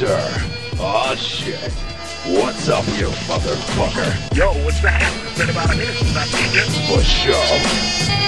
monster. Aw, oh, shit. What's up, you motherfucker? Yo, what's that? It's been about a minute since I've seen you. For sure.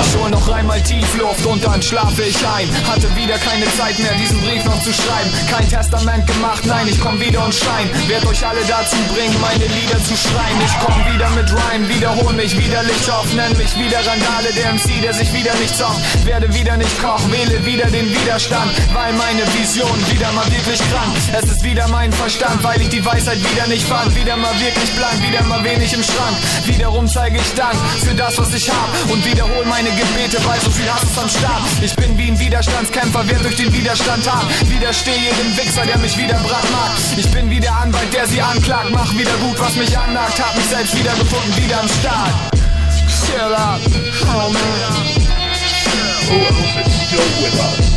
Ich hol noch einmal Tiefluft und dann schlafe ich ein. Hatte wieder keine Zeit mehr, diesen Brief noch zu schreiben. Kein Testament gemacht, nein, ich komm wieder und schreien. Werd euch alle dazu bringen, meine Lieder zu schreien. Ich komm wieder mit Rhyme, wiederhol mich wieder Lichthoff. Nenn mich wieder Randale, der MC, der sich wieder nicht zockt. Werde wieder nicht Koch, wähle wieder den Widerstand. Weil meine Vision wieder mal wirklich krank. Es ist wieder mein Verstand, weil ich die Weisheit wieder nicht fand. Wieder mal wirklich blank, wieder mal wenig im Schrank. Wiederum zeige ich Dank für das, was ich hab. Und wiederhol meine Gebete, weil so viel Hass ist am Start. Ich bin wie ein Widerstandskämpfer, wer durch den Widerstand hat. Widerstehe jedem Wichser, der mich wieder brach mag. Ich bin wie der Anwalt, der sie anklagt. Mach wieder gut, was mich annagt. Hab mich selbst wieder gefunden, wieder am Start. Chill up, oh man. Who else is still with us?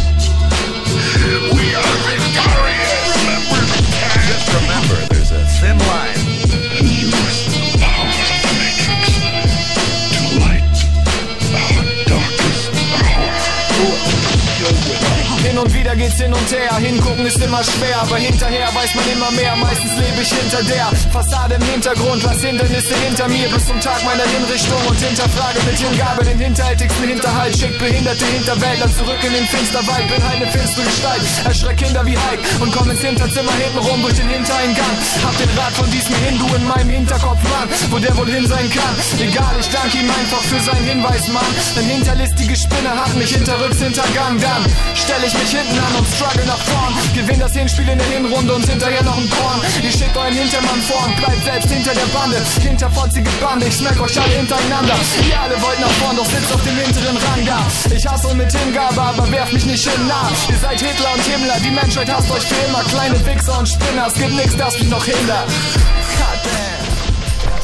Is still with us? Hin und wieder geht's hin und her, hingucken ist immer schwer, aber hinterher weiß man immer mehr. Meistens lebe ich hinter der Fassade im Hintergrund, lass Hindernisse hinter mir bis zum Tag meiner Hinrichtung und hinterfrage mit Hingabe den hinterhältigsten Hinterhalt. Schick behinderte Hinterwäldler zurück in den Finsterwald, bin eine finstere Gestalt, erschreck Kinder wie Hulk und komm ins Hinterzimmer hinten rum durch den Hintereingang. Hab den Rat von diesem Hindu in meinem Hinterkopf, Mann, wo der wohl hin sein kann. Egal, ich danke ihm einfach für seinen Hinweis, Mann. Denn hinterlistige Spinne hat mich hinterrücks hintergangen. Dann stell ich mich hinten an und struggle nach vorn. Gewinn das Hinspiel in der Hinrunde und hinterher noch ein Korn. Ihr schickt euren Hintermann vorn, bleibt selbst hinter der Bande. Hinterfotzige Bande, ich smack euch alle hintereinander. Ihr alle wollt nach vorn, doch sitzt auf dem hinteren Rang da. Ich hasse mit Hingabe, aber werft mich nicht hin nah. Ihr seid Hitler und Himmler, die Menschheit hasst euch für immer. Kleine Wichser und Spinner, es gibt nichts, das mich noch hindert.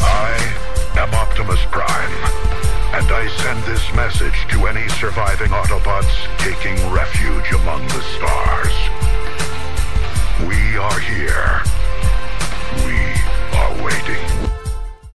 I am Optimus Prime, and I send this message to any surviving Autobots taking here.